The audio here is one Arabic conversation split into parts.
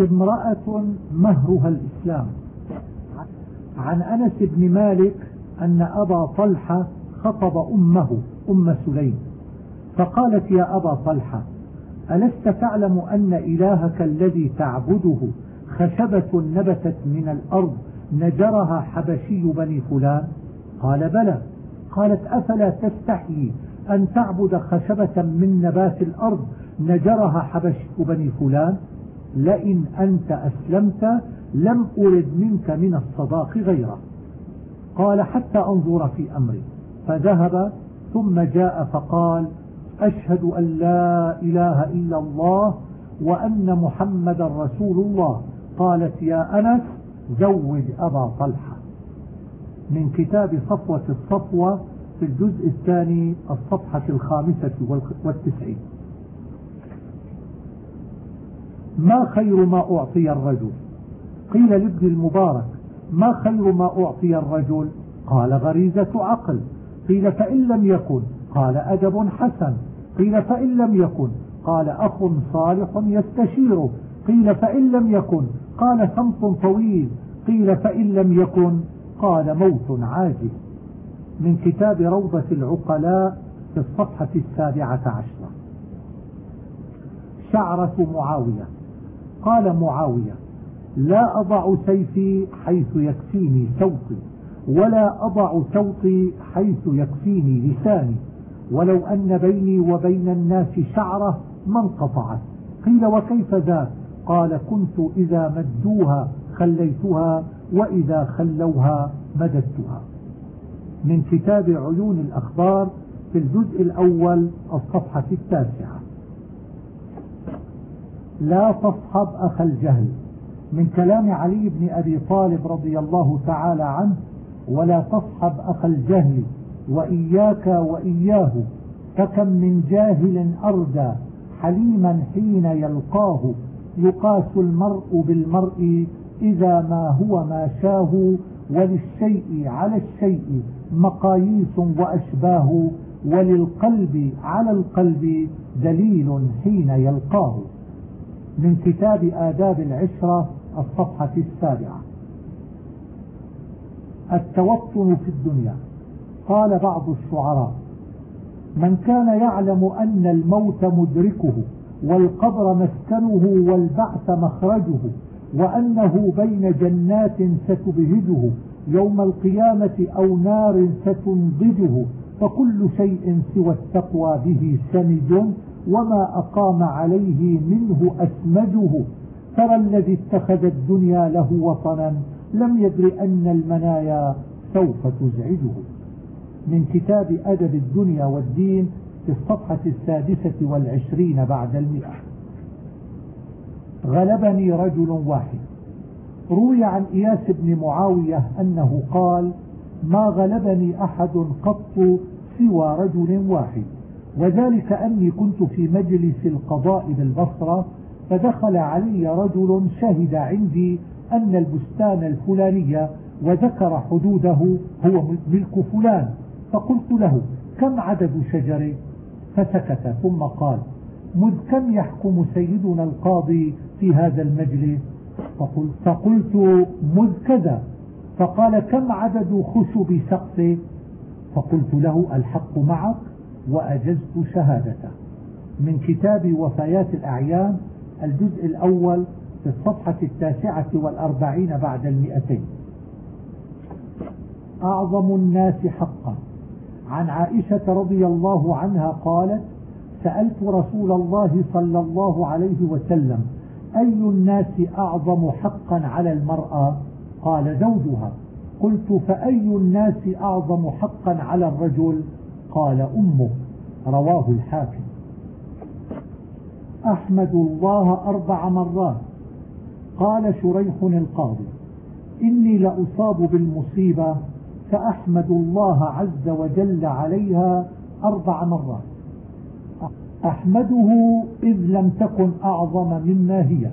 امرأة مهرها الإسلام. عن أنس بن مالك أن أبا طلحة خطب أمه أم سليم فقالت يا أبا طلحة ألست تعلم أن إلهك الذي تعبده خشبة نبتت من الأرض نجرها حبشي بني فلان؟ قال بلى. قالت أفلا تستحيي أن تعبد خشبة من نبات الأرض نجرها حبشي بني فلان؟ لئن أنت أسلمت لم أرد منك من الصداق غيره. قال حتى أنظر في أمري. فذهب ثم جاء فقال أشهد أن لا إله إلا الله وأن محمد رسول الله. قالت يا أنس زوج أبا طلحة. من كتاب صفوة الصفوة في الجزء الثاني الصفحة الخامسة والتسعين. ما خير ما أعطي الرجل؟ قيل لابن المبارك ما خير ما أعطي الرجل؟ قال غريزة عقل. قيل فإن لم يكن. قال أدب حسن. قيل فإن لم يكن. قال أخ صالح يستشيره قيل فإن لم يكن. قال صمت طويل. قيل فإن لم يكن. قال موت عاجل. من كتاب روضة العقلاء في الصفحة السابعة عشرة. شعرة معاوية. قال معاوية لا أضع سيفي حيث يكفيني صوتي ولا أضع صوتي حيث يكفيني لساني ولو أن بيني وبين الناس شعرة ما انقطعت. قيل وكيف ذاك؟ قال كنت إذا مدوها خليتها وإذا خلوها مددتها. من كتاب عيون الأخبار في الجزء الأول الصفحة التاسعة. لا تصحب أخ الجهل من كلام علي بن أبي طالب رضي الله تعالى عنه ولا تصحب أخ الجهل وإياك وإياه فكم من جاهل أردى حليما حين يلقاه يقاس المرء بالمرء إذا ما هو ما شاه وللشيء على الشيء مقاييس وأشباه وللقلب على القلب دليل حين يلقاه. من كتاب آداب العشرة الصفحة السابعة. التوطن في الدنيا. قال بعض الشعراء من كان يعلم أن الموت مدركه والقبر مسكنه والبعث مخرجه وأنه بين جنات ستبهجه يوم القيامة أو نار ستنضجه فكل شيء سوى التقوى به سمج وما أقام عليه منه أسمجه ترى الذي اتخذ الدنيا له وطنا لم يدر أن المنايا سوف تزعجه. من كتاب أدب الدنيا والدين في الصفحة السادسة والعشرين بعد المئة. غلبني رجل واحد. روي عن إياس بن معاوية أنه قال ما غلبني أحد قط سوى رجل واحد. وذلك أني كنت في مجلس القضاء بالبصرة فدخل علي رجل شهد عندي أن البستان الفلاني وذكر حدوده هو ملك فلان. فقلت له كم عدد شجرة؟ فسكت ثم قال مذ كم يحكم سيدنا القاضي في هذا المجلس؟ فقلت, فقلت مذ كذا. فقال كم عدد خشب سقفه؟ فقلت له الحق معك. وأجزت شهادته. من كتاب وفيات الأعيان الجزء الأول في الصفحة التاسعة والأربعين بعد المئتين. أعظم الناس حقا. عن عائشة رضي الله عنها قالت سألت رسول الله صلى الله عليه وسلم أي الناس أعظم حقا على المرأة؟ قال زوجها. قلت فأي الناس أعظم حقا على الرجل؟ قال أمه رواه الحاكم. أحمد الله أربع مرات. قال شريح القاضي إني لأصاب بالمصيبة فأحمد الله عز وجل عليها أربع مرات. أحمده إذ لم تكن أعظم مما هي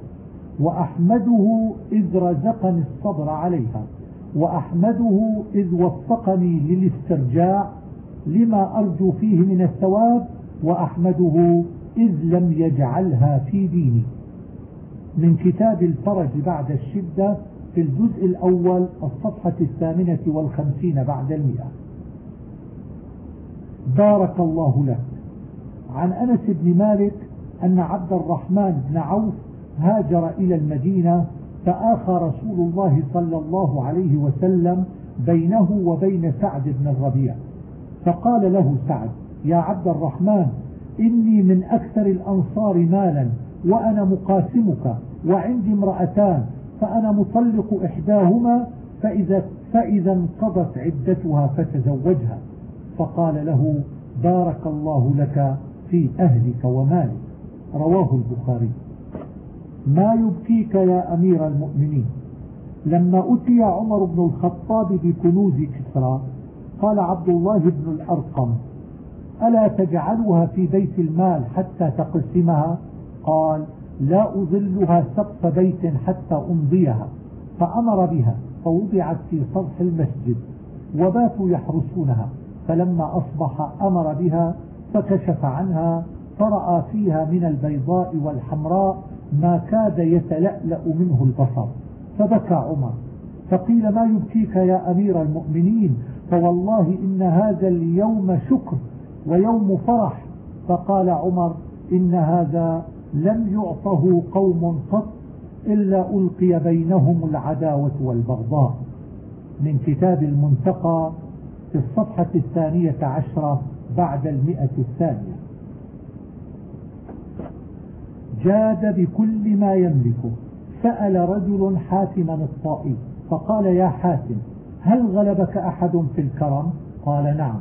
وأحمده إذ رزقني الصبر عليها وأحمده إذ وفقني للاسترجاع لما أرجو فيه من الثواب وأحمده إذ لم يجعلها في ديني. من كتاب الفرج بعد الشدة في الجزء الأول الصفحة الثامنة والخمسين بعد المئة. بارك الله لك. عن أنس بن مالك أن عبد الرحمن بن عوف هاجر إلى المدينة فآخى رسول الله صلى الله عليه وسلم بينه وبين سعد بن الربيع. فقال له سعد يا عبد الرحمن إني من أكثر الأنصار مالا وأنا مقاسمك وعندي امرأتان فأنا مطلق إحداهما فإذا, فإذا انقضت عدتها فتزوجها. فقال له بارك الله لك في أهلك ومالك. رواه البخاري. ما يبكيك يا أمير المؤمنين؟ لما أتي عمر بن الخطاب بكنوز كسرى قال عبد الله بن الأرقم ألا تجعلها في بيت المال حتى تقسمها؟ قال لا أظلها سقف بيت حتى أمضيها. فأمر بها فوضعت في سطح المسجد وباتوا يحرسونها. فلما أصبح أمر بها فكشف عنها فرأى فيها من البيضاء والحمراء ما كاد يتلألأ منه البصر. فبكى عمر فقيل ما يبكيك يا أمير المؤمنين؟ فوالله إن هذا اليوم شكر ويوم فرح. فقال عمر إن هذا لم يعطه قوم قط إلا ألقي بينهم العداوة والبغضاء. من كتاب المنتقى في الصفحة الثانية عشرة بعد المئة الثانية. جاد بكل ما يملكه. سأل رجل حاتما الطائي فقال يا حاتم هل غلبك أحد في الكرم؟ قال نعم.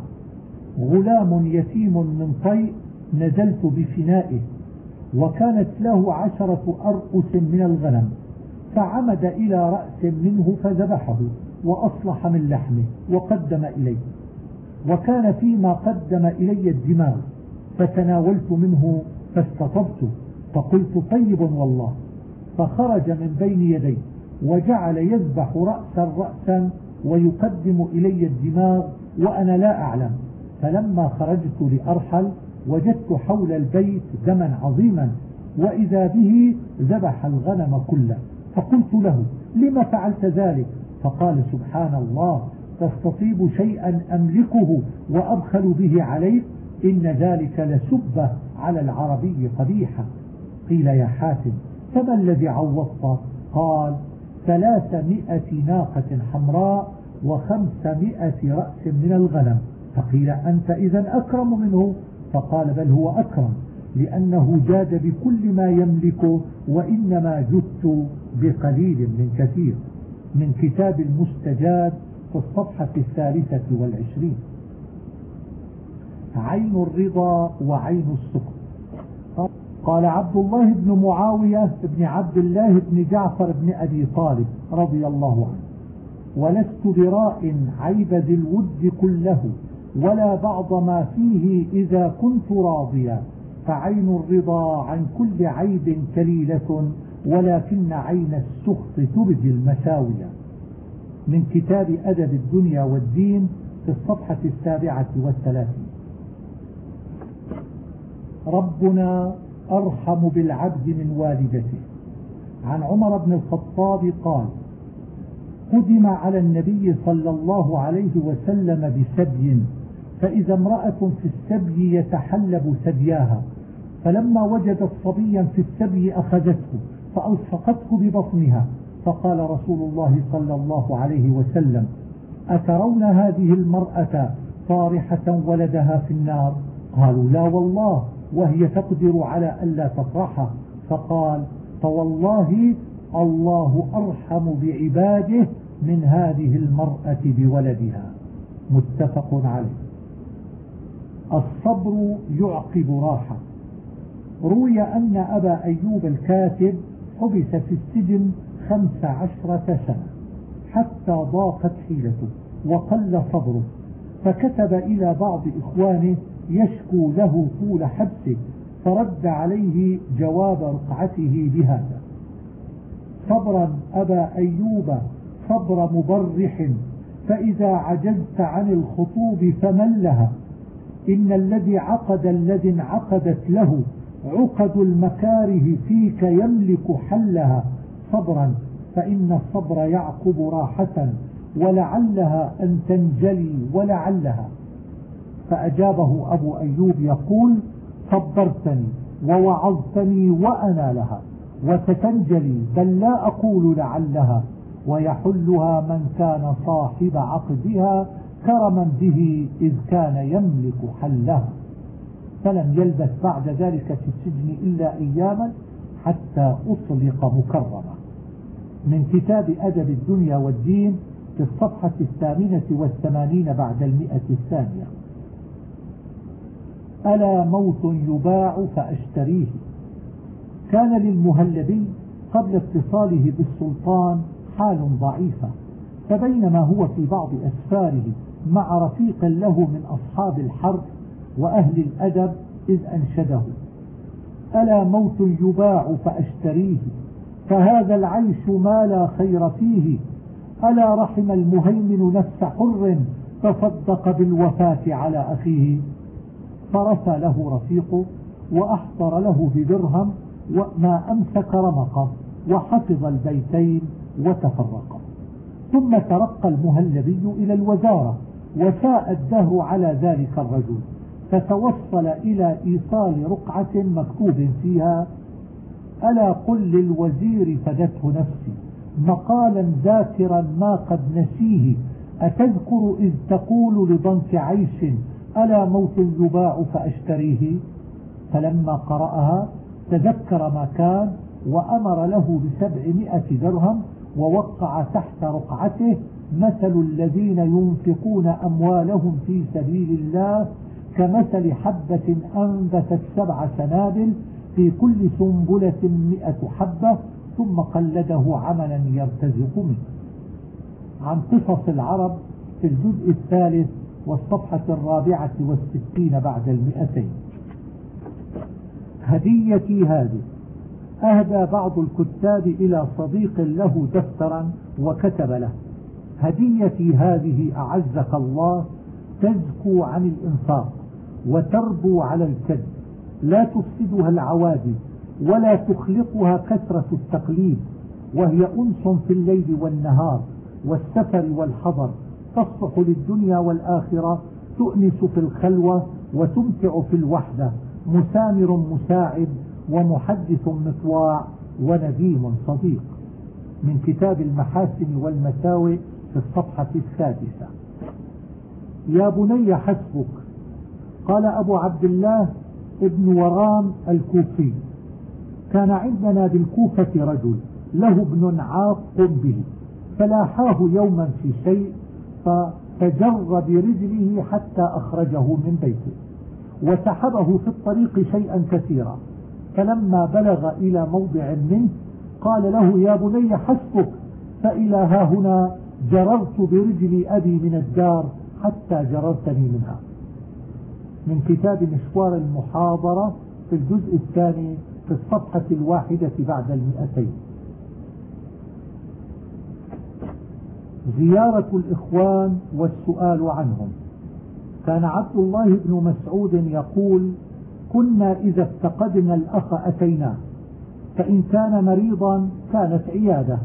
غلام يتيم من طيء نزلت بفنائه وكانت له عشرة أرؤس من الغنم فعمد إلى رأس منه فذبحه وأصلح من لحمه وقدم إليه. وكان فيما قدم إلي الدماغ فتناولت منه فاستطبته فقلت طيب والله. فخرج من بين يدي وجعل يذبح رأسا رأسا ويقدم إلي الدماغ وأنا لا أعلم. فلما خرجت لأرحل وجدت حول البيت دما عظيما وإذا به ذبح الغنم كله. فقلت له لما فعلت ذلك؟ فقال سبحان الله تستطيب شيئا أملكه وأبخل به عليك؟ إن ذلك لسبة على العربي قبيحة. قيل يا حاتم فما الذي عوضت؟ قال ثلاثمائة ناقة حمراء وخمسمائة رأس من الغنم. فقيل أنت إذا أكرم منه؟ فقال بل هو أكرم لأنه جاد بكل ما يملك وإنما جدت بقليل من كثير. من كتاب المستجاد في الصفحة الثالثة والعشرين. عين الرضا وعين السكر. قال عبد الله بن معاوية بن عبد الله بن جعفر بن أبي طالب رضي الله عنه. ولست براء عيب ذي الود كله ولا بعض ما فيه إذا كنت راضيا. فعين الرضا عن كل عيب كليلة ولكن عين السخط تبدي المساوية من كتاب أدب الدنيا والدين في الصفحة السابعة والثلاثين. ربنا أرحم بالعبد من والدته. عن عمر بن الخطاب قال قدم على النبي صلى الله عليه وسلم بسبي فإذا امرأة في السبي يتحلب ثدياها فلما وجدت صبيا في السبي أخذته فألصقته ببطنها فقال رسول الله صلى الله عليه وسلم أترون هذه المرأة طارحة ولدها في النار؟ قالوا لا والله. وهي تقدر على ألا تطرحه فقال فوالله الله أرحم بعباده من هذه المرأة بولدها. متفق عليه. الصبر يعقب راحة. روي أن أبا أيوب الكاتب حبس في السجن خمس عشرة سنة حتى ضاقت حيلته وقل صبره فكتب إلى بعض إخوانه يشكو له طول حبسه فرد عليه جواب رقعته بهذا. صبرا أبا أيوب صبر مبرح فإذا عجزت عن الخطوب فمن لها إن الذي عقد الذي انعقدت له عقد المكاره فيك يملك حلها. صبرا فإن الصبر يعقب راحة ولعلها أن تنجلي ولعلها. فأجابه أبو أيوب يقول صبرتني ووعظتني وأنا لها وستنجلي بل لا أقول لعلها ويحلها من كان صاحب عقدها كرما به إذ كان يملك حلها. فلم يلبث بعد ذلك في السجن إلا أياما حتى أطلق مكرما من كتاب أدب الدنيا والدين في الصفحة الثامنة والثمانين بعد المئة الثانية. ألا موت يباع فأشتريه كان للمهلبي قبل اتصاله بالسلطان حال ضعيفة فبينما هو في بعض أسفاره مع رفيق له من أصحاب الحرب وأهل الأدب إذ أنشده. ألا موت يباع فأشتريه فهذا العيش ما لا خير فيه. ألا رحم المهيمن نفس حر تصدق بالوفاة على أخيه؟ فرثى له رفيقه وأحضر له بدرهم وما أمسك رمقه وحفظ البيتين وتفرق. ثم ترقى المهلبي إلى الوزارة وساء الدهر على ذلك الرجل فتوصل إلى إيصال رقعة مكتوب فيها ألا قل للوزير فدته نفسي مقالا ذاكرا ما قد نسيه أتذكر إذ تقول لضنك عيش ألا موت يباع فأشتريه؟ فلما قرأها تذكر ما كان وأمر له بسبعمائة درهم ووقع تحت رقعته. مثل الذين ينفقون أموالهم في سبيل الله كمثل حبة أنبتت سبع سنابل في كل سنبلة مئة حبة ثم قلده عملا يرتزق منه. عن قصص العرب في الجزء الثالث والصفحة الرابعة والستين بعد المئتين. هديتي هذه. أهدى بعض الكتاب إلى صديق له دفترا وكتب له. هديتي هذه أعزك الله تزكو عن الإنفاق وتربو على الكذب. لا تفسدها العوادي ولا تخلقها كثرة التقليد وهي أنس في الليل والنهار والسفر والحضر. تصلح للدنيا والآخرة تؤنس في الخلوة وتمتع في الوحدة. مسامر مساعد ومحدث مطواع ونديم صديق. من كتاب المحاسن والمساوئ في الصفحة السادسة. يا بني حسبك قال أبو عبد الله ابن ورام الكوفي كان عندنا بالكوفة رجل له ابن عاق به فلاحاه يوما في شيء فجر برجله حتى أخرجه من بيته وسحبه في الطريق شيئا كثيرا. فلما بلغ إلى موضع منه قال له يا بني حسبك فإلى ها هنا جررت برجل أبي من الدار حتى جررتني منها. من كتاب مشوار المحاضرة في الجزء الثاني في الصفحة الواحدة بعد المئتين. زيارة الإخوان والسؤال عنهم. كان عبد الله بن مسعود يقول كنا إذا افتقدنا الأخ أتيناه فإن كان مريضا كانت عيادة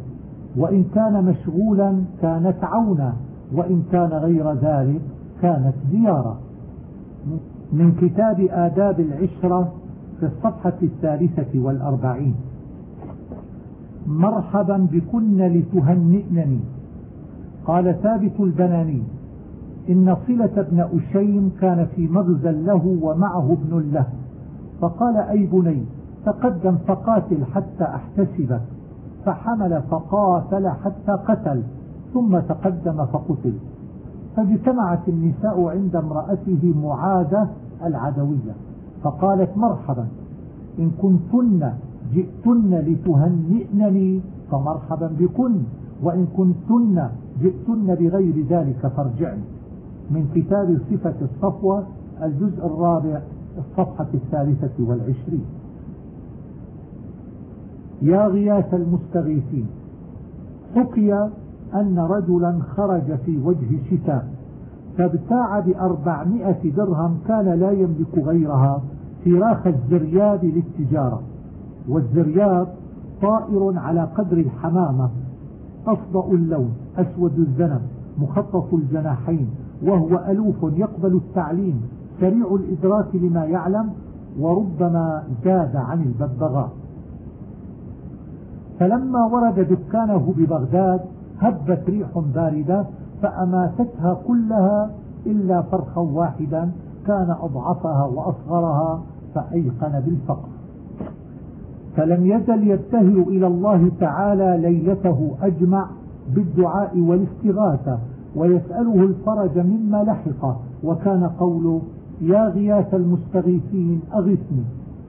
وإن كان مشغولا كانت عونا وإن كان غير ذلك كانت زيارة. من كتاب آداب العشرة في الصفحة الثالثة والأربعين. مرحبا بكن لتهنئنني. قال ثابت البناني إن صلة بن أشيم كان في مغزى له ومعه ابن له. فقال أي بني تقدم فقاتل حتى أحتسبك فحمل فقاتل حتى قتل ثم تقدم فقتل. فاجتمعت النساء عند امرأته معاذة العدوية. فقالت مرحبا إن كنتن جئتن لتهنئنني فمرحبا بكن وإن كنتن جئتن بغير ذلك فارجعن من كتاب صفة الصفوة الجزء الرابع الصفحة الثالثة والعشرين. يا غياث المستغيثين حكي أن رجلا خرج في وجه الشتاء فابتاع بأربعمائة درهم كان لا يملك غيرها فراخ الزرياب للتجارة والزرياب طائر على قدر الحمامة أصدأ اللون. أسود الذنب مخطط الجناحين وهو ألوف يقبل التعليم سريع الإدراك لما يعلم وربما زاد عن الببغاء. فلما ورد دكانه ببغداد هبت ريح باردة فأماتتها كلها إلا فرخا واحدا كان أضعفها وأصغرها فأيقن بالفقر. فلم يزل يبتهل إلى الله تعالى ليلته أجمع بالدعاء والاستغاثة ويسأله الفرج مما لحق وكان قوله يا غياث المستغيثين أغثني.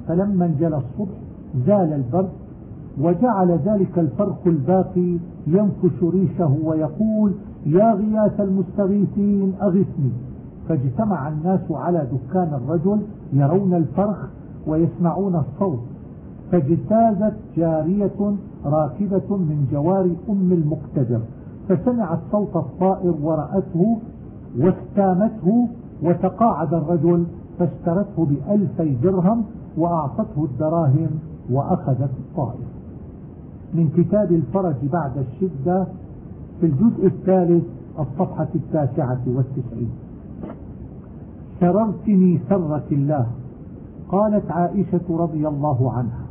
فلما انجلى الصبح زال البرد وجعل ذلك الفرق الباقي ينفش ريشه ويقول يا غياث المستغيثين أغثني. فاجتمع الناس على دكان الرجل يرون الفرخ ويسمعون الصوت فاجتازت جارية راكبة من جوار أم المقتدر فسمعت صوت الطائر ورأته واستامته وتقاعد الرجل فاشترته بألفي درهم وأعطته الدراهم وأخذت الطائر. من كتاب الفرج بعد الشدة في الجزء الثالث الصفحة التاسعة والتسعين. سررتني سرك الله قالت عائشة رضي الله عنها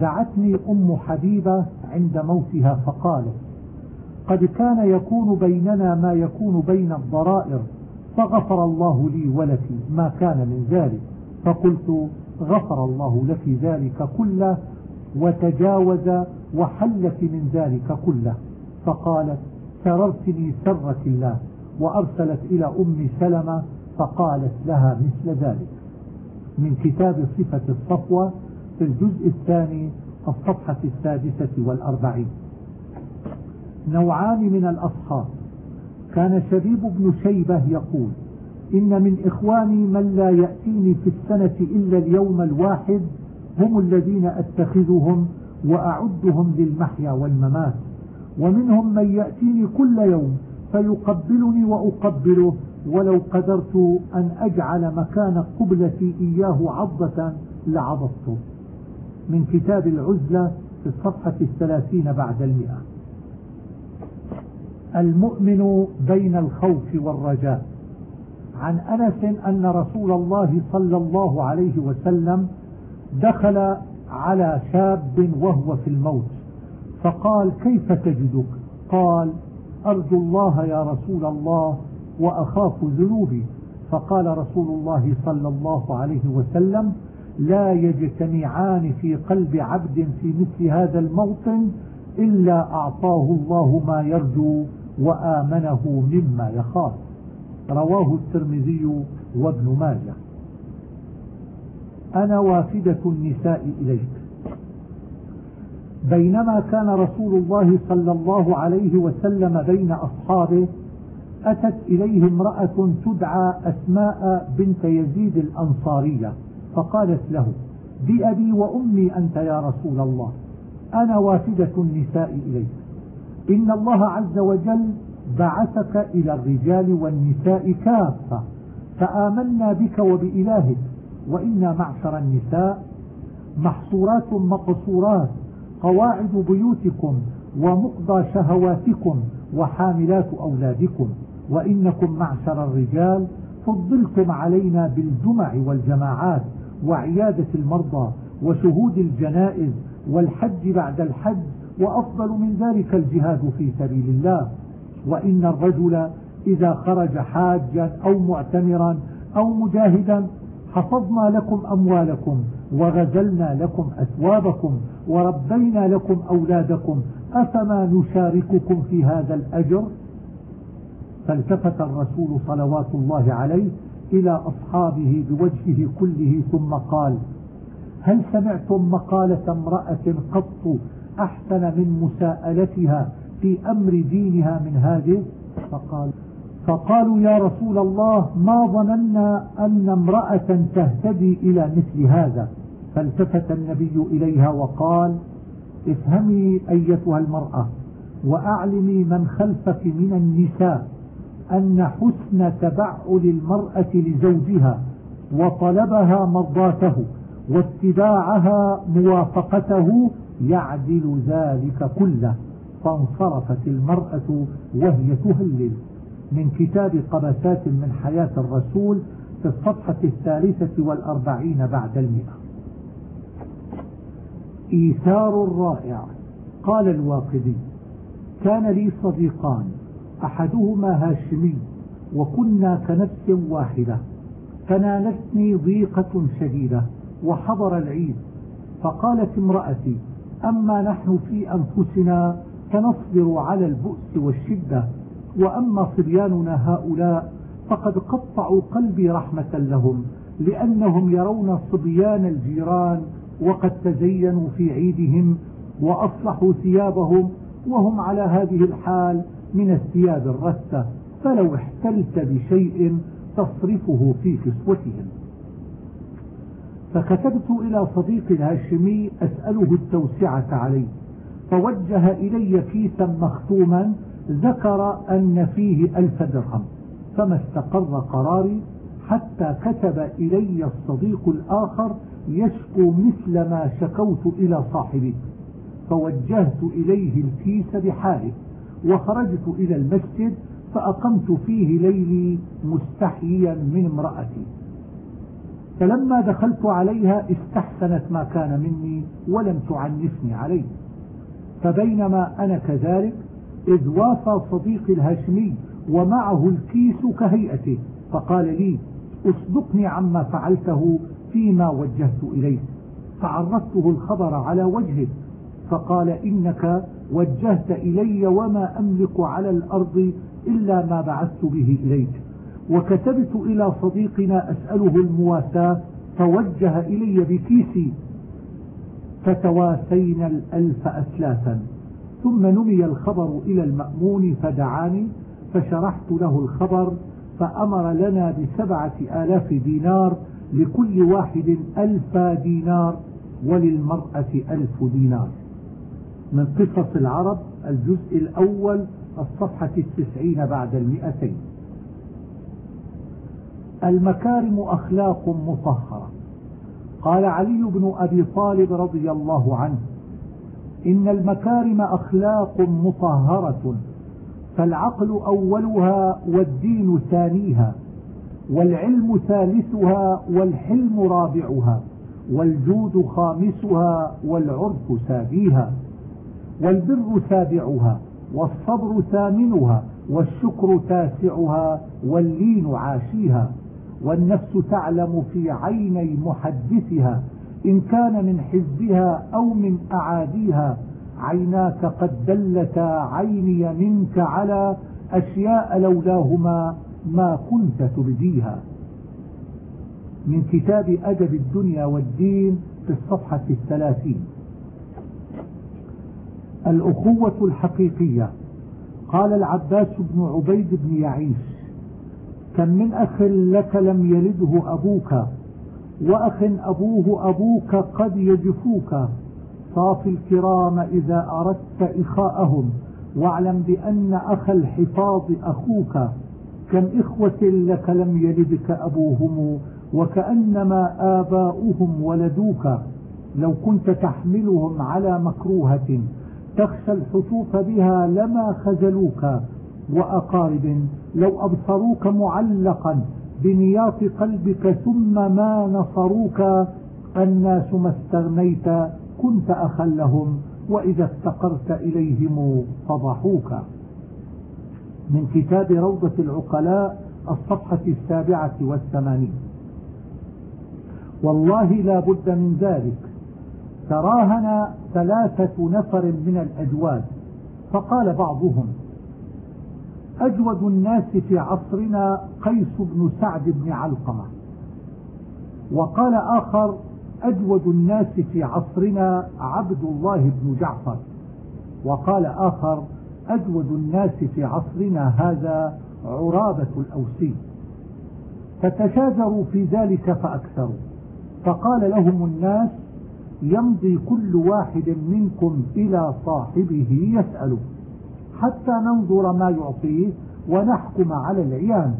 دعتني أم حبيبة عند موتها فقالت قد كان يكون بيننا ما يكون بين الضرائر فغفر الله لي ولك ما كان من ذلك. فقلت غفر الله لك ذلك كله وتجاوز وحلك من ذلك كله. فقالت سررتني سرك الله وأرسلت إلى أم سلمة فقالت لها مثل ذلك. من كتاب صفة الصفوة في الجزء الثاني الصفحة السادسة والأربعين. نوعان من الأصحاب. كان شبيب بن شيبة يقول إن من إخواني من لا يأتيني في السنة إلا اليوم الواحد هم الذين أتخذهم وأعدهم للمحيا والممات. ومنهم من يأتيني كل يوم فيقبلني وأقبله ولو قدرت أن أجعل مكان قبلتي إياه عضة لعضته من كتاب العزلة في الصفحة الثلاثين بعد المئة. المؤمن بين الخوف والرجاء. عن أنس أن رسول الله صلى الله عليه وسلم دخل على شاب وهو في الموت. فقال كيف تجدك؟ قال أرجو الله يا رسول الله وأخاف ذنوبي. فقال رسول الله صلى الله عليه وسلم لا يجتمعان في قلب عبد في مثل هذا الموطن إلا أعطاه الله ما يرجو وآمنه مما يخاف. رواه الترمذي وابن ماجه. أنا وافدة النساء إليك. بينما كان رسول الله صلى الله عليه وسلم بين أصحابه أتت إليه امرأة تدعى أسماء بنت يزيد الأنصارية. فقالت له بأبي وأمي أنت يا رسول الله أنا وافدة النساء إليك. إن الله عز وجل بعثك إلى الرجال والنساء كافة فآمنا بك وبإلهك وإنا معشر النساء. محصورات مقصورات قواعد بيوتكم ومقضى شهواتكم وحاملات أولادكم. وإنكم معشر الرجال فضلتم علينا بالجمع والجماعات وعيادة المرضى وشهود الجنائز والحج بعد الحج وأفضل من ذلك الجهاد في سبيل الله. وإن الرجل إذا خرج حاجا أو معتمرا أو مجاهدا حفظنا لكم أموالكم وغزلنا لكم أثوابكم وربينا لكم أولادكم أفما نشارككم في هذا الأجر؟ فالتفت الرسول صلوات الله عليه إلى أصحابه بوجهه كله ثم قال هل سمعتم مقالة امرأة قط أحسن من مساءلتها في أمر دينها من هذه؟ فقال فقالوا يا رسول الله ما ظننا أن امرأة تهتدي إلى مثل هذا. فالتفت النبي إليها وقال افهمي أيتها المرأة وأعلمي من خلفك من النساء. أن حسن تبعل المرأة لزوجها وطلبها مرضاته واتباعها موافقته يعدل ذلك كله. فانصرفت المرأة وهي تهلل. من كتاب قبسات من حياة الرسول في الصفحة الثالثة والأربعين بعد المئة. إيثار رائع قال الواقدي كان لي صديقان أحدهما هاشمي وكنا كنفس واحدة فنالتني ضيقة شديدة وحضر العيد فقالت امرأتي أما نحن في أنفسنا فنصبر على البؤس والشدة وأما صبياننا هؤلاء فقد قطعوا قلبي رحمة لهم لأنهم يرون صبيان الجيران وقد تزينوا في عيدهم وأصلحوا ثيابهم وهم على هذه الحال من الثياب الرثة فلو احتلت بشيء تصرفه في كسوتهم. فكتبت إلى صديق الهاشمي أسأله التوسعة عليه فوجه إلي كيسا مختوما ذكر أن فيه ألف درهم فما استقر قراري حتى كتب إلي الصديق الآخر يشكو مثل ما شكوت إلى صاحبي فوجهت إليه الكيس بحاله وخرجت إلى المسجد فأقمت فيه ليلي مستحيا من امرأتي. فلما دخلت عليها استحسنت ما كان مني ولم تعنفني عليه. فبينما أنا كذلك إذ وافى صديقي الهاشمي ومعه الكيس كهيئته فقال لي أصدقني عما فعلته فيما وجهت إليه فعرضته الخبر على وجهه فقال إنك وجهت إلي وما أملك على الأرض إلا ما بعثت به إليك. وكتبت إلى صديقنا أسأله المواساة فوجه إلي بكيسي فتواسينا الألف أسلافا. ثم نمي الخبر إلى المأمون فدعاني فشرحت له الخبر فأمر لنا بسبعة آلاف دينار لكل واحد ألف دينار وللمرأة ألف دينار. من قصص العرب الجزء الأول الصفحة التسعين بعد المئتين. المكارم أخلاق مطهرة. قال علي بن أبي طالب رضي الله عنه إن المكارم أخلاق مطهرة فالعقل أولها والدين ثانيها والعلم ثالثها والحلم رابعها والجود خامسها والعرف سابيها والبر سابعها والصبر ثامنها والشكر تاسعها واللين عاشيها. والنفس تعلم في عيني محدثها إن كان من حزبها أو من أعاديها. عيناك قد دلتا عيني منك على أشياء لولاهما ما كنت تبديها. من كتاب أدب الدنيا والدين في الصفحة الثلاثين. الأخوة الحقيقية. قال العباس بن عبيد بن يعيش كم من أخ لك لم يلده أبوك وأخ أبوه أبوك قد يجفوك. صاف الكرام إذا أردت إخاءهم واعلم بأن أخ الحفاظ أخوك. كم إخوة لك لم يلدك أبوهم وكأنما آباؤهم ولدوك. لو كنت تحملهم على مكروهة تخشى الحصوف بها لما خزلوك وأقارب لو أبصروك معلقا بنياط قلبك ثم ما نصروك الناس ما استغنيت كنت أخا لهم وإذا افتقرت إليهم فضحوك. من كتاب روضة العقلاء الصفحة السابعة والثمانين. والله لا بد من ذلك. تراهن ثلاثة نفر من الأجواد فقال بعضهم أجود الناس في عصرنا قيس بن سعد بن علقمة. وقال آخر أجود الناس في عصرنا عبد الله بن جعفر. وقال آخر أجود الناس في عصرنا هذا عرابة الأوسي فتشاجروا في ذلك فأكثروا. فقال لهم الناس يمضي كل واحد منكم إلى صاحبه يسأله حتى ننظر ما يعطيه ونحكم على العيان.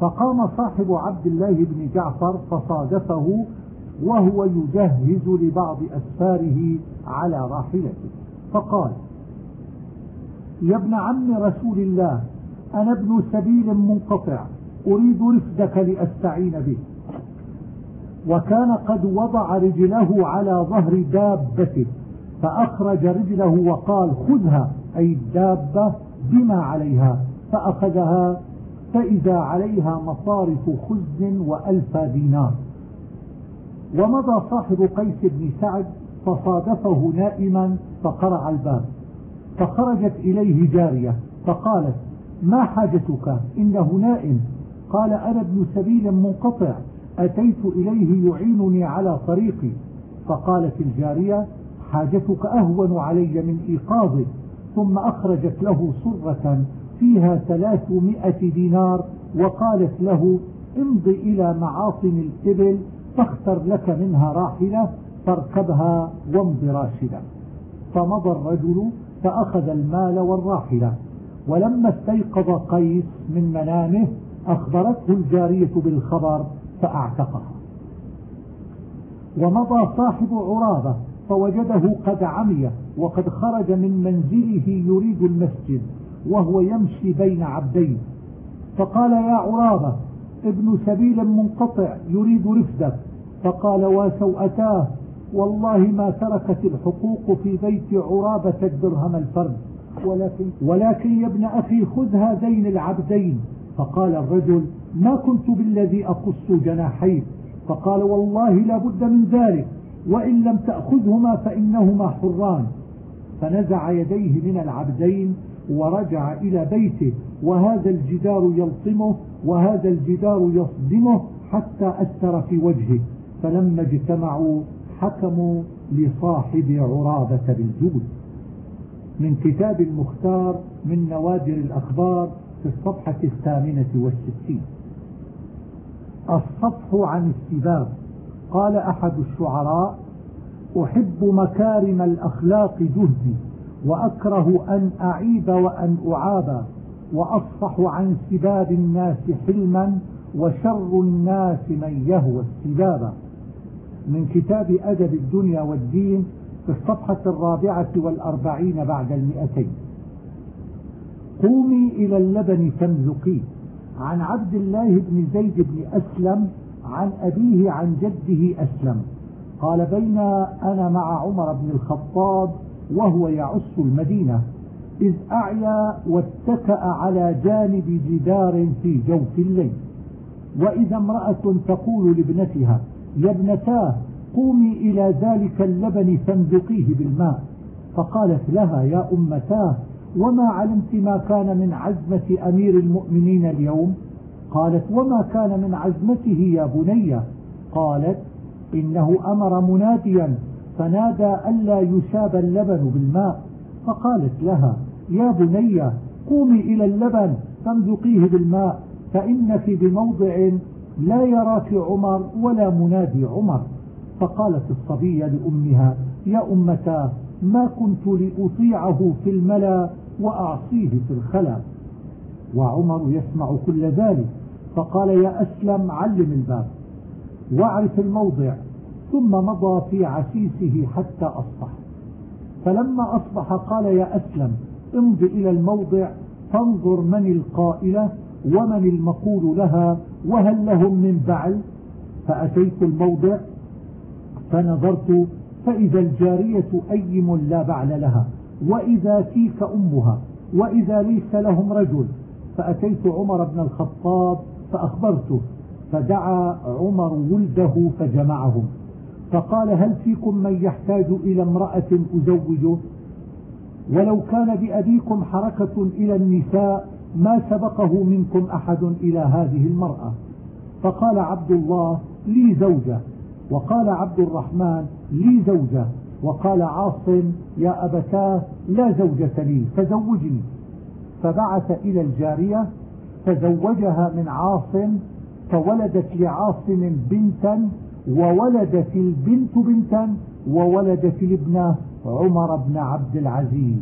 فقام صاحب عبد الله بن جعفر فصادفه وهو يجهز لبعض أسفاره على راحلته. فقال يا ابن عم رسول الله أنا ابن سبيل منقطع أريد رفدك لأستعين به. وكان قد وضع رجله على ظهر دابته فأخرج رجله وقال خذها أي الدابة بما عليها فأخذها فإذا عليها مصارف خز وألف دينار. ومضى صاحب قيس بن سعد فصادفه نائما فقرع الباب. فخرجت إليه جارية فقالت ما حاجتك؟ إنه نائم. قال أنا ابن سبيل منقطع. أتيت إليه يعينني على طريقي فقالت الجارية حاجتك أهون علي من إيقاظه ثم أخرجت له صرة فيها ثلاثمائة دينار وقالت له امض إلى معاصم الإبل فاختر لك منها راحلة فاركبها وامض راشدا فمضى الرجل فأخذ المال والراحلة. ولما استيقظ قيس من منامه أخبرته الجارية بالخبر فأعتقها ومضى صاحب عرابة فوجده قد عمي وقد خرج من منزله يريد المسجد وهو يمشي بين عبدين فقال يا عرابة ابن سبيل منقطع يريد رفدك. فقال وسوأتاه والله ما تركت الحقوق في بيت عرابة الدرهم الفرد. ولكن, ولكن يا ابن أخي خذ هذين العبدين. فقال الرجل ما كنت بالذي أقص جناحيك فقال والله لا بد من ذلك وإن لم تأخذهما فإنهما حران. فنزع يديه من العبدين ورجع إلى بيته وهذا الجدار يلطمه وهذا الجدار يصدمه حتى أثر في وجهه. فلما اجتمعوا حكموا لصاحب عرابة بالجود من كتاب المختار من نوادر الأخبار في الصفحة الثامنة والستين. الصفح عن السباب. قال أحد الشعراء أحب مكارم الأخلاق جهدي وأكره أن أعيب وأن أعاب وأصفح عن سباب الناس حلما وشر الناس من يهوى السباب. من كتاب أدب الدنيا والدين في الصفحة الرابعة والأربعين بعد المئتين. قومي إلى اللبن فامزقيه عن عبد الله بن زيد بن أسلم عن أبيه عن جده أسلم. قال بين أنا مع عمر بن الخطاب وهو يعص المدينة إذ أعيا واتكأ على جانب جدار في جوف الليل. وإذا امرأة تقول لابنتها يا ابنتاه قومي إلى ذلك اللبن فانذقيه بالماء. فقالت لها يا أمتاه وما علمت ما كان من عزمة أمير المؤمنين اليوم؟ قالت وما كان من عزمته يا بني؟ قالت إنه أمر مناديا فنادى ألا يشاب اللبن بالماء. فقالت لها يا بني قومي إلى اللبن فانذقيه بالماء فإنك بموضع لا يراك عمر ولا منادي عمر. فقالت الصبية لأمها يا أمتا ما كنت لأطيعه في الملا وأعصيه في الخلا. وعمر يسمع كل ذلك فقال يا أسلم علم الباب واعرف الموضع ثم مضى في عسيسه حتى أصبح. فلما أصبح قال يا أسلم امض إلى الموضع فانظر من القائلة ومن المقول لها وهل لهم من بعل؟ فأتيت الموضع فنظرت فإذا الجارية أيم لا بعل لها وإذا تيك أمها وإذا ليس لهم رجل. فأتيت عمر بن الخطاب فأخبرته فدعا عمر ولده فجمعهم. فقال هل فيكم من يحتاج إلى امرأة أزوجه؟ ولو كان بأبيكم حركة إلى النساء ما سبقه منكم أحد إلى هذه المرأة؟ فقال عبد الله لي زوجة. وقال عبد الرحمن لي زوجة. وقال عاصم يا أبتاه لا زوجة لي فزوجني فبعث إلى الجارية فزوجها من عاصم فولدت لعاصم بنتا وولدت البنت بنتا وولدت الابنة عمر بن عبد العزيز.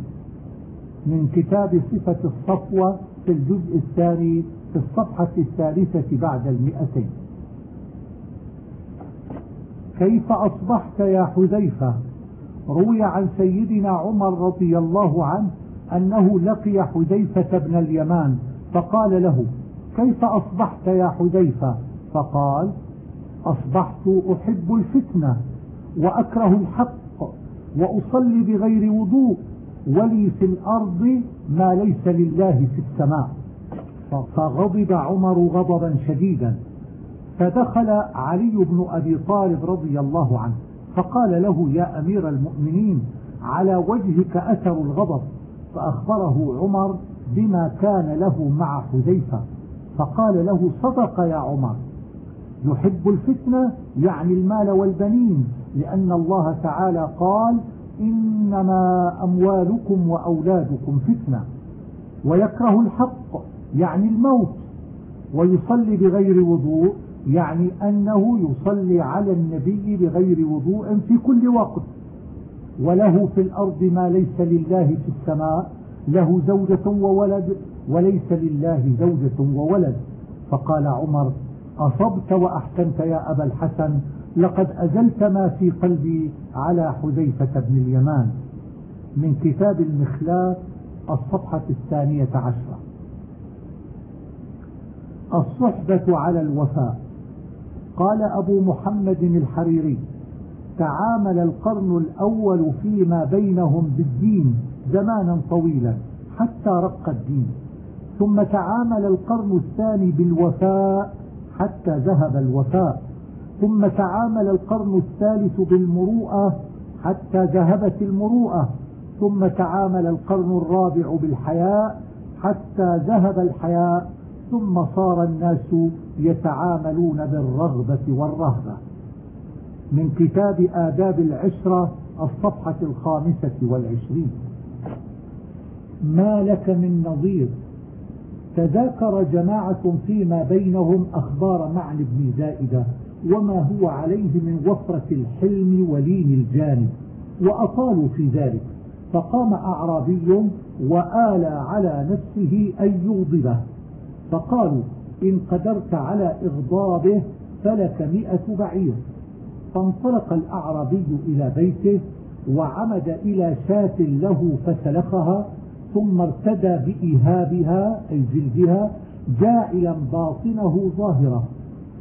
من كتاب صفة الصفوة في الجزء الثاني في الصفحة الثالثة بعد المئتين. كيف أصبحت يا حذيفة؟ روي عن سيدنا عمر رضي الله عنه أنه لقي حذيفة بن اليمان فقال له كيف أصبحت يا حذيفة؟ فقال أصبحت أحب الفتنة وأكره الحق وأصلي بغير وضوء ولي في الأرض ما ليس لله في السماء. فغضب عمر غضبا شديدا. فدخل علي بن أبي طالب رضي الله عنه فقال له يا أمير المؤمنين على وجهك أثر الغضب. فأخبره عمر بما كان له مع حذيفة فقال له صدق يا عمر. يحب الفتنة يعني المال والبنين لأن الله تعالى قال إنما أموالكم وأولادكم فتنة ويكره الحق يعني الموت ويصلي بغير وضوء. يعني أنه يصلي على النبي بغير وضوء في كل وقت. وله في الأرض ما ليس لله في السماء له زوجة وولد وليس لله زوجة وولد. فقال عمر أصبت وأحسنت يا أبا الحسن لقد أزلت ما في قلبي على حذيفة بن اليمان. من كتاب المخلاف الصفحة الثانية عشرة. الصحبة على الوفاء. قال أبو محمد الحريري تعامل القرن الأول فيما بينهم بالدين زمانا طويلا حتى رق الدين ثم تعامل القرن الثاني بالوفاء حتى ذهب الوفاء ثم تعامل القرن الثالث بالمروءة حتى ذهبت المروءة ثم تعامل القرن الرابع بالحياء حتى ذهب الحياء ثم صار الناس يتعاملون بالرغبة والرهبة. من كتاب آداب العشرة الصفحة الخامسة والعشرين. ما لك من نظير؟ تذاكر جماعة فيما بينهم أخبار معن بن زائدة وما هو عليه من وفرة الحلم ولين الجانب وأطالوا في ذلك فقام أعرابي وآلى على نفسه أن يغضبه فقالوا إن قدرت على إغضابه فلك مئة بعير. فانطلق الأعرابي إلى بيته وعمد إلى شاة له فسلخها ثم ارتدى بإيهابها أي جلدها جائلا باطنه ظاهرة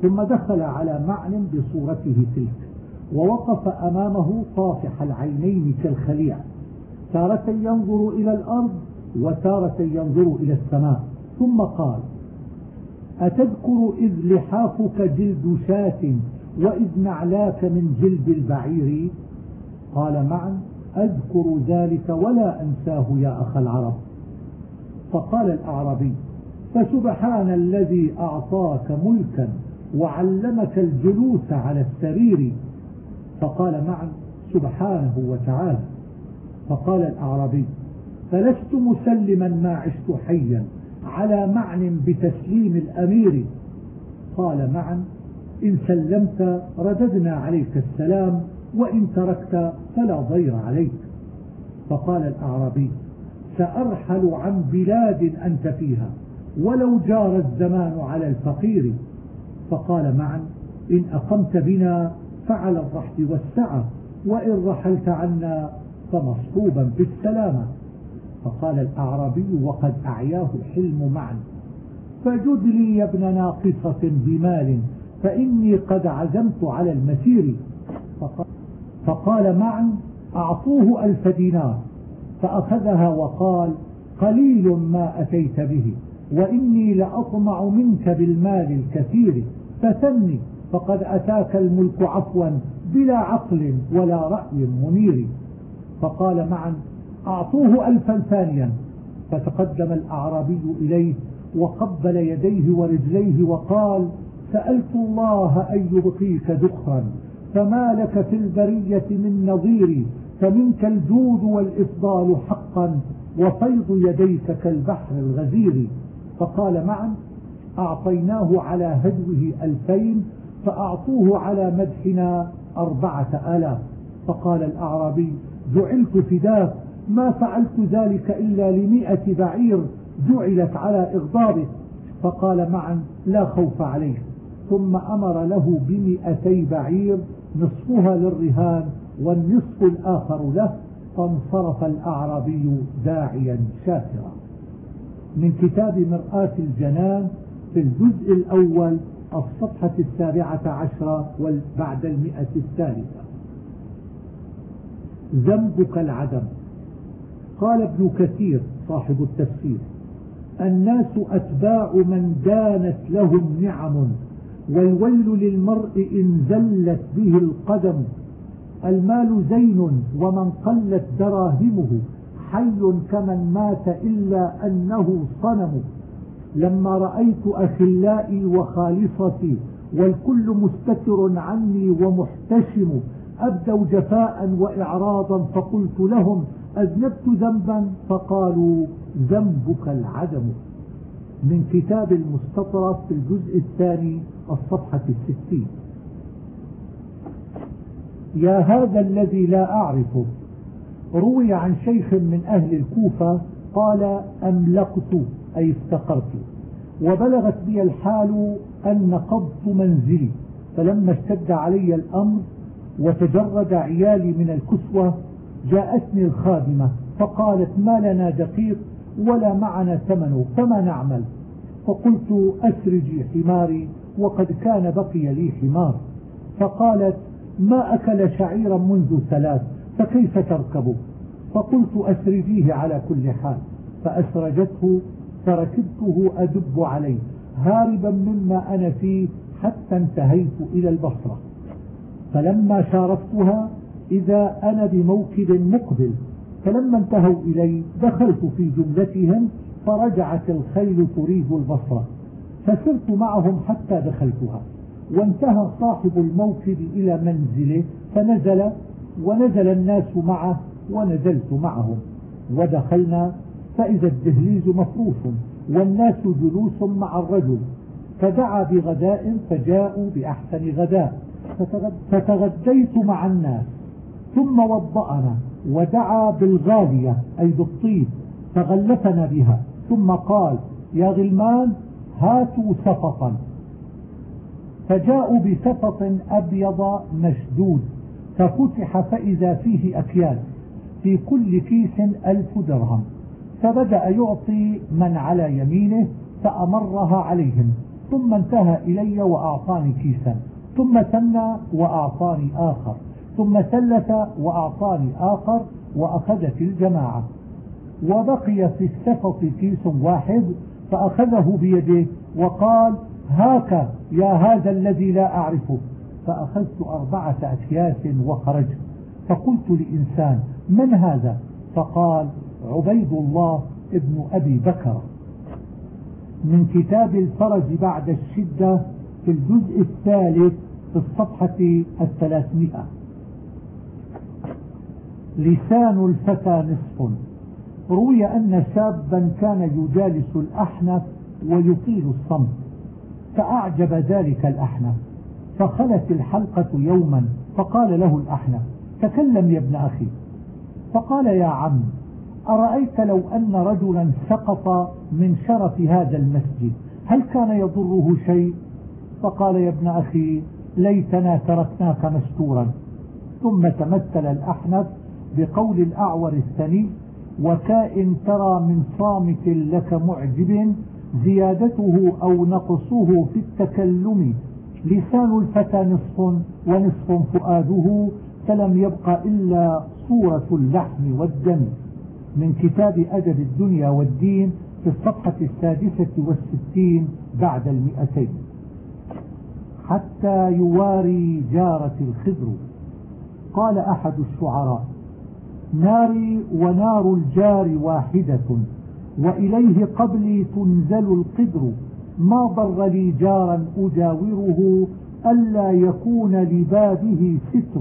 ثم دخل على معن بصورته تلك ووقف أمامه طافح العينين كالخليع. تارة ينظر إلى الأرض وتارة ينظر إلى السماء ثم قال أتذكر إذ لحافك جلد شاة وإذ نعلاك من جلد البعير؟ قال معا أذكر ذلك ولا أنساه يا أخ العرب. فقال الأعرابي فسبحان الذي أعطاك ملكا وعلمك الجلوس على السرير. فقال معا سبحانه وتعالى. فقال الأعرابي فلست مسلما ما عشت حيا على معنى بتسليم الأمير. قال معا إن سلمت رددنا عليك السلام وإن تركت فلا ضير عليك. فقال الأعرابي سأرحل عن بلاد أنت فيها ولو جار الزمان على الفقير. فقال معا إن أقمت بنا فعلى الرحب والسعة وإن رحلت عنا فمصحوبا بالسلامة. فقال الأعرابي وقد أعياه الحلم معا. فجد لي يا ابن ناقصة بمال فإني قد عزمت على المسير. فقال معا أعطوه ألف دينار. فأخذها وقال قليل ما أتيت به وإني لأطمع منك بالمال الكثير. فثني فقد أتاك الملك عفوا بلا عقل ولا رأي منير. فقال معا أعطوه ألفا ثانيا. فتقدم الأعرابي إليه وقبل يديه ورجليه وقال سألت الله أن يبقيك ذخرا فما لك في البرية من نظير فمنك الجود والإفضال حقا وفيض يديك كالبحر الغزير. فقال معا أعطيناه على هدوه ألفين فأعطوه على مدحنا أربعة آلاف. فقال الأعرابي جعلت فداك ما فعلت ذلك إلا لمئة بعير جعلت على إغضابه. فقال معا لا خوف عليه. ثم أمر له بمئتي بعير نصفها للرهان والنصف الآخر له. فانصرف الأعرابي داعيا شاكرا. من كتاب مرآة الجنان في الجزء الأول الصفحة السابعة عشرة بعد المئة الثالثة. ذنبك العدم. قال ابن كثير صاحب التفسير الناس أتباع من دانت لهم نعم والويل للمرء إن زلت به القدم. المال زين ومن قلت دراهمه حي كمن مات إلا أنه صنم. لما رأيت أخلائي وخالصتي والكل مستتر عني ومحتشم أبدوا جفاء وإعراضا فقلت لهم أذنبت ذنبا فقالوا ذنبك العدم. من كتاب المستطرف في الجزء الثاني الصفحة الستين. يا هذا الذي لا أعرفه. روي عن شيخ من أهل الكوفة قال أملقت أي افتقرت. وبلغت بي الحال أن نقضت منزلي. فلما اشتد علي الأمر وتجرد عيالي من الكسوة جاءتني الخادمة فقالت ما لنا دقيق ولا معنا ثمن فما نعمل؟ فقلت أسرجي حماري وقد كان بقي لي حمار. فقالت ما أكل شعيرا منذ ثلاث فكيف تركبه فقلت أسرجيه على كل حال. فأسرجته فركبته أدب عليه هاربا مما أنا فيه حتى انتهيت إلى البصرة. فلما شارفتها إذا أنا بموكب مقبل فلما انتهوا إلي دخلت في جملتهم فرجعت الخيل تريد البصرة فسرت معهم حتى دخلتها وانتهى صاحب الموكب إلى منزله فنزل ونزل الناس معه ونزلت معهم ودخلنا فإذا الدهليز مفروش والناس جلوس مع الرجل فدعا بغداء فجاءوا بأحسن غداء فتغديت مع الناس ثم وضأنا ودعا بالغالية أي بالطيب فغلفنا بها. ثم قال يا غلمان هاتوا سفطا. فجاءوا بسفط أبيض مشدود ففتح فإذا فيه أكياس في كل كيس ألف درهم. فبدأ يعطي من على يمينه فأمرها عليهم. ثم انتهى إلي وأعطاني كيسا ثم سنى وأعطاني آخر. ثم ثلث وأعطاني آخر وأخذت الجماعة. وبقي في السفط كيس واحد فأخذه بيده وقال هاك يا هذا الذي لا أعرفه. فأخذت أربعة أكياس وخرجت. فقلت لإنسان من هذا؟ فقال عبيد الله ابن أبي بكر. من كتاب الفرج بعد الشدة في الجزء الثالث في الصفحة الثلاثمائة. لسان الفتى نصف. روي أن شابا كان يجالس الأحنف ويطيل الصمت فأعجب ذلك الأحنف فخلت الحلقة يوما فقال له الأحنف تكلم يا ابن أخي. فقال يا عم أرأيت لو أن رجلا سقط من شرف هذا المسجد هل كان يضره شيء؟ فقال يا ابن أخي ليتنا تركناك مستورا. ثم تمثل الأحنف بقول الأعور الثني وكائن ترى من صامت لك معجب زيادته أو نقصه في التكلم لسان الفتى نصف ونصف فؤاده فلم يبق إلا صورة اللحم والدم. من كتاب أدب الدنيا والدين في الصفحة السادسة والستين بعد المئتين. حتى يواري جارة الخضر. قال أحد الشعراء ناري ونار الجار واحدة وإليه قبلي تنزل القدر. ما ضر لي جارا أجاوره ألا يكون لبابه ستر.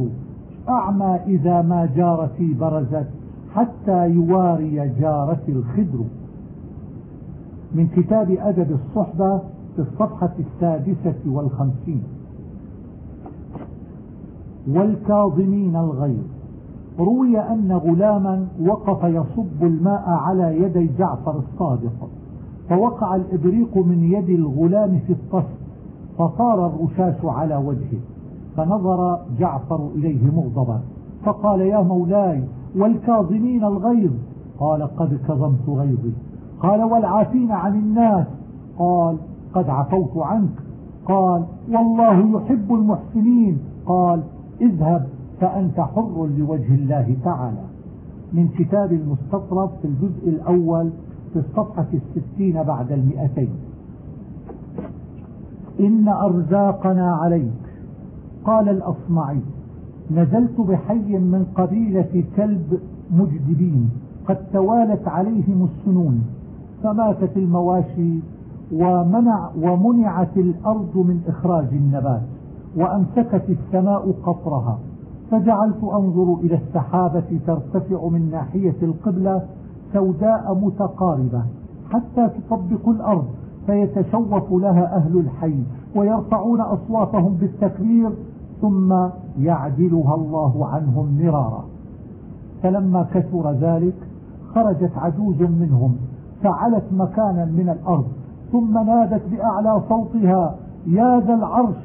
أعمى إذا ما جارتي برزت حتى يواري جارتي الخدر. من كتاب أدب الصحبة في الصفحة السادسة والخمسين. والكاظمين الغيظ. روي أن غلاما وقف يصب الماء على يدي جعفر الصادق فوقع الإبريق من يد الغلام في الطست فصار الرشاش على وجهه فنظر جعفر إليه مغضبا فقال يا مولاي والكاظمين الغيظ؟ قال قد كظمت غيظي. قال والعافين عن الناس؟ قال قد عفوت عنك. قال والله يحب المحسنين. قال اذهب فأنت حر لوجه الله تعالى. من كتاب المستطرف في الجزء الأول في الصفحة الستين بعد المئتين. إن أرزاقنا عليك. قال الأصمعي نزلت بحي من قبيلة كلب مجدبين قد توالت عليهم السنون فماتت المواشي ومنع ومنعت الأرض من إخراج النبات وأمسكت السماء قطرها. فجعلت أنظر إلى السحابة ترتفع من ناحية القبلة سوداء متقاربة حتى تطبق الأرض فيتشوف لها أهل الحي ويرفعون أصواتهم بالتكبير ثم يعدلها الله عنهم مرارا. فلما كثر ذلك خرجت عجوز منهم فعلت مكانا من الأرض ثم نادت بأعلى صوتها يا ذا العرش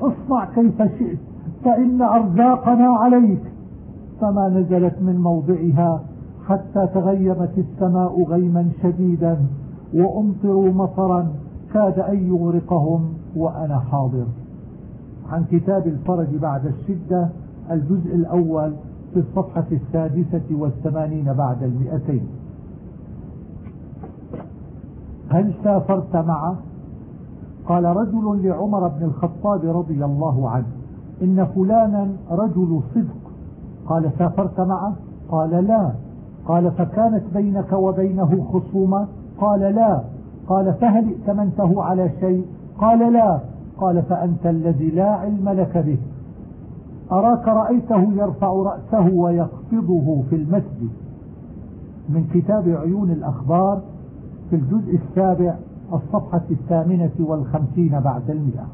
اصنع كيف شئت. فإن أرزاقنا عليك. فما نزلت من موضعها حتى تغيمت السماء غيما شديدا وأمطروا مطرا كاد أن يغرقهم وأنا حاضر. عن كتاب الفرج بعد الشدة الجزء الأول في الصفحة السادسة والثمانين بعد المئتين. هل سافرت معه؟ قال رجل لعمر بن الخطاب رضي الله عنه. إن فلانا رجل صدق. قال سافرت معه؟ قال لا. قال فكانت بينك وبينه خصومة؟ قال لا. قال فهل ائتمنته على شيء؟ قال لا. قال فأنت الذي لا علم لك به. أراك رأيته يرفع رأسه ويخفضه في المسجد. من كتاب عيون الأخبار في الجزء السابع الصفحة الثامنة والخمسين بعد المئة.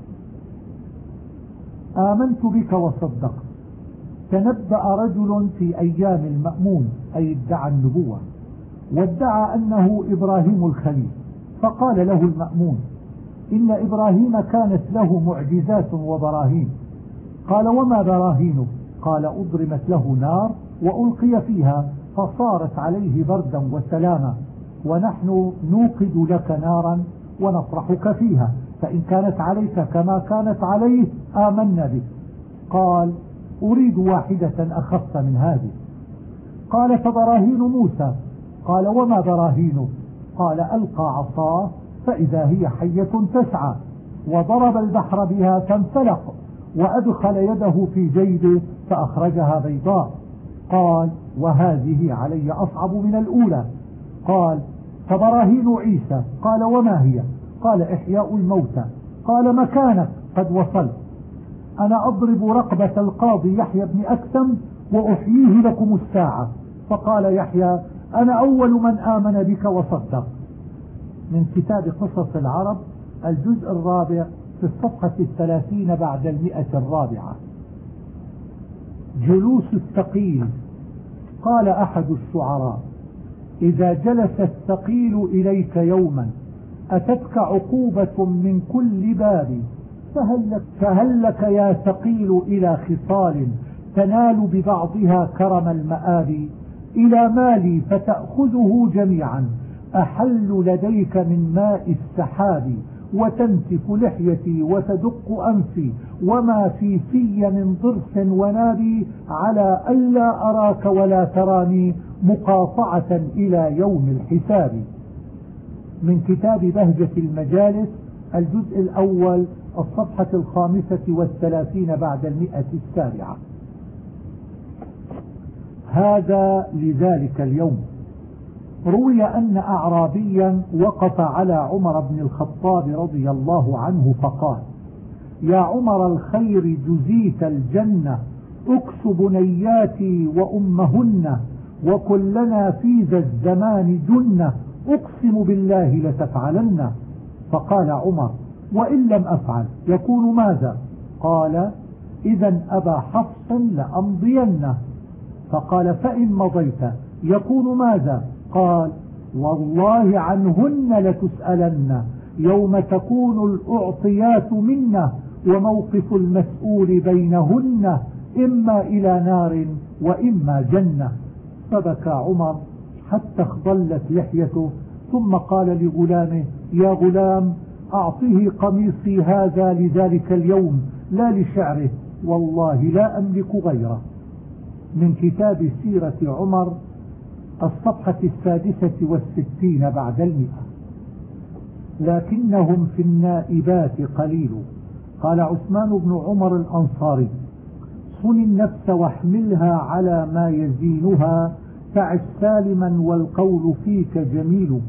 آمنت بك وصدقت. تنبأ رجل في أيام المأمون أي ادعى النبوة وادعى أنه إبراهيم الخليل فقال له المأمون إن إبراهيم كانت له معجزات وبراهين. قال وما براهينه قال أضرمت له نار وألقي فيها فصارت عليه بردا وسلاما ونحن نوقد لك نارا ونطرحك فيها. فإن كانت عليك كما كانت عليه آمنا بك. قال أريد واحدة أخف من هذه. قال فبراهين موسى. قال وما براهينه قال ألقى عصاه فإذا هي حية تسعى. وضرب البحر بها فانفلق وأدخل يده في جيبه فأخرجها بيضاء. قال وهذه علي أصعب من الأولى. قال فبراهين عيسى. قال وما هي؟ قال إحياء الموتى. قال مكانك قد وصلت. أنا أضرب رقبة القاضي يحيى بن أكثم وأحييه لكم الساعة. فقال يحيى أنا أول من آمن بك وصدق. من كتاب قصص العرب الجزء الرابع في الصفحة الثلاثين بعد المئة الرابعة. جلوس الثقيل. قال أحد الشعراء إذا جلس الثقيل إليك يوما أتتك عقوبة من كل باب فهل لك, فهل لك يا ثقيل إلى خصال تنال ببعضها كرم المآب؟ إلى مالي فتأخذه جميعا أحل لديك من ماء السحاب وتنتف لحيتي وتدق أنفي وما في في من ضرس ونابي على ألا أراك ولا تراني مقاطعة إلى يوم الحساب. من كتاب بهجة المجالس الجزء الأول الصفحة الخامسة والثلاثين بعد المئة السابعة. هذا لذلك اليوم. روي أن أعرابيا وقف على عمر بن الخطاب رضي الله عنه فقال يا عمر الخير جزيت الجنة إكس بنياتي وأمهن وكلنا في ذا الزمان جنة أقسم بالله لتفعلن. فقال عمر وإن لم أفعل يكون ماذا؟ قال إذا أبا حفص لأمضين فقال فإن مضيت يكون ماذا؟ قال والله عنهن لتسألن. يوم تكون الأعطيات منا وموقف المسؤول بينهن إما إلى نار وإما جنة. فبكى عمر. حتى اخضلت لحيته ثم قال لغلامه يا غلام أعطه قميصي هذا لذلك اليوم لا لشعره والله لا أملك غيره. من كتاب سيرة عمر الصفحة السادسة والستين بعد المئة. لكنهم في النائبات قليل. قال عثمان بن عمر الأنصاري صن النفس واحملها على ما يزينها تعش سالما والقول فيك جميل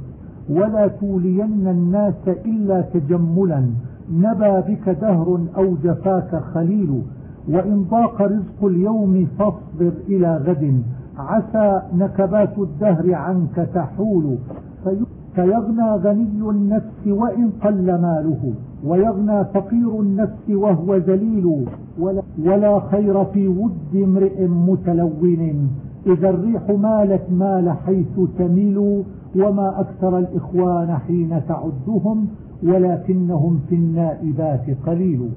ولا تولين الناس إلا تجملا نبى بك دهر أو جفاك خليل وإن ضاق رزق اليوم فاصبر إلى غد عسى نكبات الدهر عنك تحول فيغنى غني النفس وإن قل ماله ويغنى فقير النفس وهو ذليل ولا, ولا خير في ود امرئ متلون. إذا الريح مالت مال حيث تميل وما أكثر الإخوان حين تعدهم ولكنهم في النائبات قليل.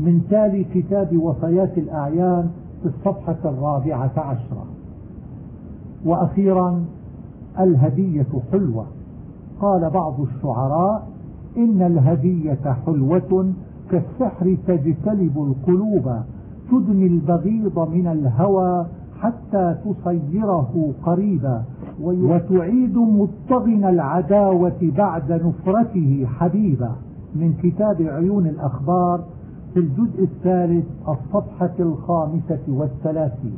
من تالي كتاب وفيات الأعيان في الصفحة الرابعة عشرة. وأخيرا الهدية حلوة. قال بعض الشعراء إن الهدية حلوة كالسحر تجتلب القلوب تدني البغيض من الهوى حتى تصيره قريبا وتعيد مطغن العداوة بعد نفرته حبيبا. من كتاب عيون الأخبار في الجزء الثالث الصفحة الخامسة والثلاثين.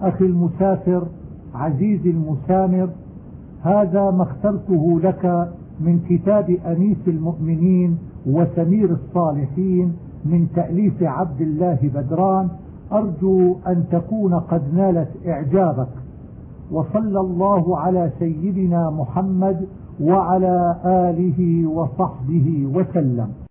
أخي المسافر عزيزي المسامر هذا ما اخترته لك من كتاب أنيس المؤمنين وسمير الصالحين من تأليف عبد الله بدران أرجو أن تكون قد نالت إعجابك. وصلى الله على سيدنا محمد وعلى آله وصحبه وسلم.